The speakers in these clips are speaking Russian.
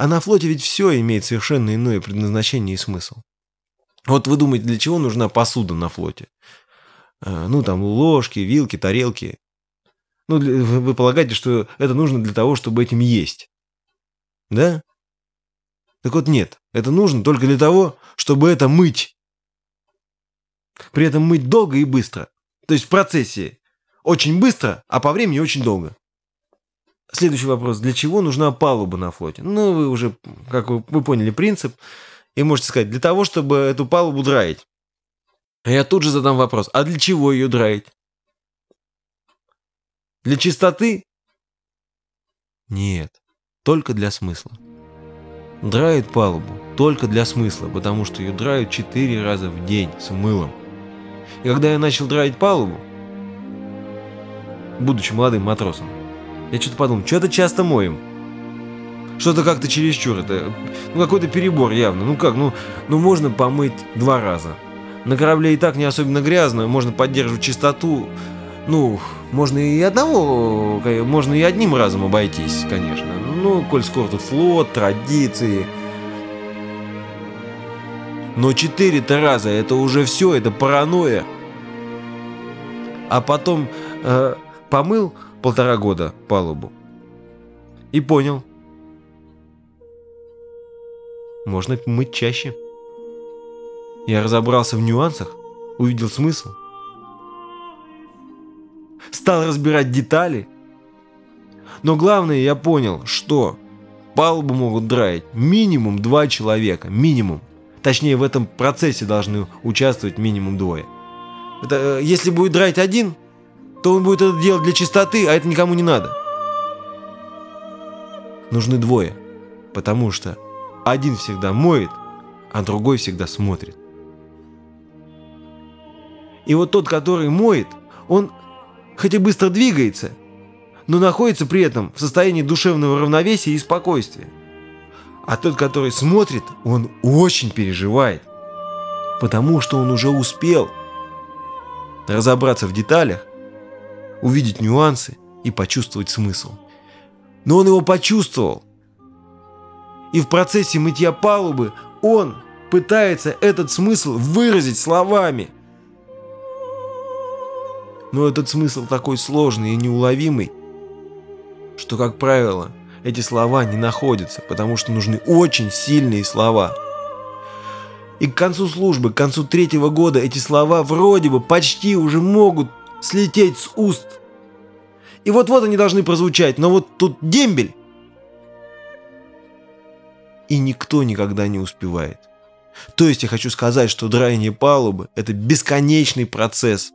А на флоте ведь все имеет совершенно иное предназначение и смысл. Вот вы думаете, для чего нужна посуда на флоте? А, ну, там ложки, вилки, тарелки. Ну, вы полагаете, что это нужно для того, чтобы этим есть. Да? Так вот нет, это нужно только для того, чтобы это мыть. При этом мыть долго и быстро. То есть в процессе очень быстро, а по времени очень долго. Следующий вопрос. Для чего нужна палуба на флоте? Ну, вы уже, как вы, вы поняли принцип, и можете сказать, для того, чтобы эту палубу драить. Я тут же задам вопрос. А для чего ее драить? Для чистоты? Нет, только для смысла. Драют палубу только для смысла, потому что ее драют четыре раза в день с мылом. И когда я начал драить палубу, будучи молодым матросом, я что-то подумал, что-то часто моем. Что-то как-то чересчур, это ну, какой-то перебор явно. Ну как, ну, ну можно помыть два раза. На корабле и так не особенно грязно, можно поддерживать чистоту. Ну, можно и одного, можно и одним разом обойтись, конечно. Ну, коль скоро тут флот, традиции. Но четыре-то раза это уже все, это паранойя. А потом э, помыл полтора года палубу. И понял. Можно мыть чаще. Я разобрался в нюансах, увидел смысл. Стал разбирать детали. Но главное, я понял, что палубу могут драить минимум два человека. Минимум. Точнее, в этом процессе должны участвовать минимум двое. Это, э, если будет драть один, то он будет это делать для чистоты, а это никому не надо. Нужны двое, потому что один всегда моет, а другой всегда смотрит. И вот тот, который моет, он хоть и быстро двигается, но находится при этом в состоянии душевного равновесия и спокойствия. А тот, который смотрит, он очень переживает, потому что он уже успел разобраться в деталях, увидеть нюансы и почувствовать смысл. Но он его почувствовал. И в процессе мытья палубы он пытается этот смысл выразить словами. Но этот смысл такой сложный и неуловимый, что, как правило, эти слова не находятся, потому что нужны очень сильные слова. И к концу службы, к концу третьего года эти слова вроде бы почти уже могут слететь с уст. И вот-вот они должны прозвучать, но вот тут дембель. И никто никогда не успевает. То есть я хочу сказать, что драение палубы – это бесконечный процесс.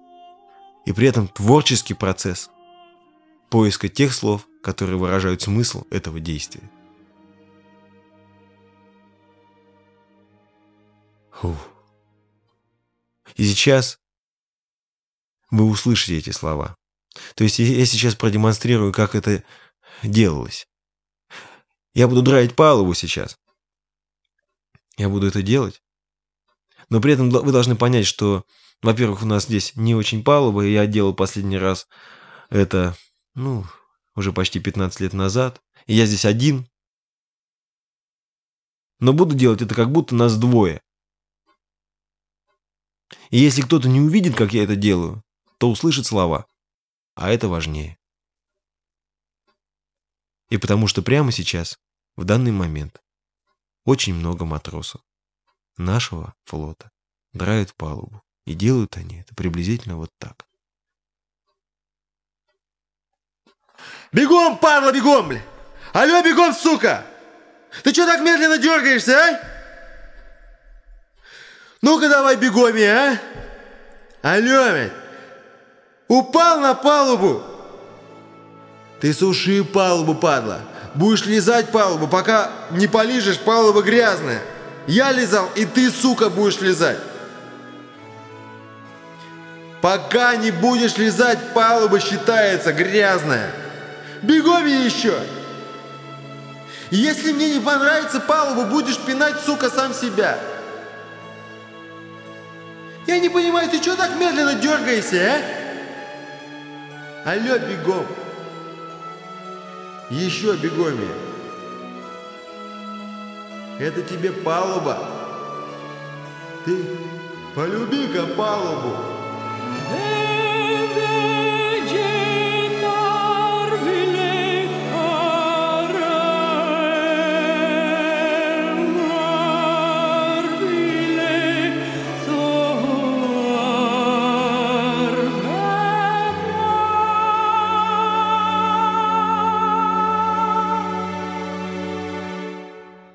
И при этом творческий процесс поиска тех слов, которые выражают смысл этого действия. Фух. И сейчас вы услышите эти слова. То есть я сейчас продемонстрирую, как это делалось. Я буду драить палубу сейчас. Я буду это делать. Но при этом вы должны понять, что, во-первых, у нас здесь не очень палуба. Я делал последний раз это, ну, уже почти 15 лет назад, и я здесь один. Но буду делать это как будто нас двое. И если кто-то не увидит, как я это делаю, то услышит слова. А это важнее. И потому что прямо сейчас, в данный момент, очень много матросов нашего флота драют палубу. И делают они это приблизительно вот так. Бегом, падла, бегом, бля! Алло, бегом, сука! Ты что так медленно дергаешься, а? Ну-ка давай бегом, а? Алло, блядь! Упал на палубу! Ты суши палубу, падла! Будешь лизать палубу, пока не полижешь, палуба грязная. Я лизал, и ты, сука, будешь лизать. Пока не будешь лизать, палуба считается грязная. Бегом еще! Если мне не понравится палуба, будешь пинать, сука, сам себя. Я не понимаю, ты что так медленно дергаешься, а? Алло, бегом. Еще бегом. Это тебе палуба. Ты полюби-ка палубу.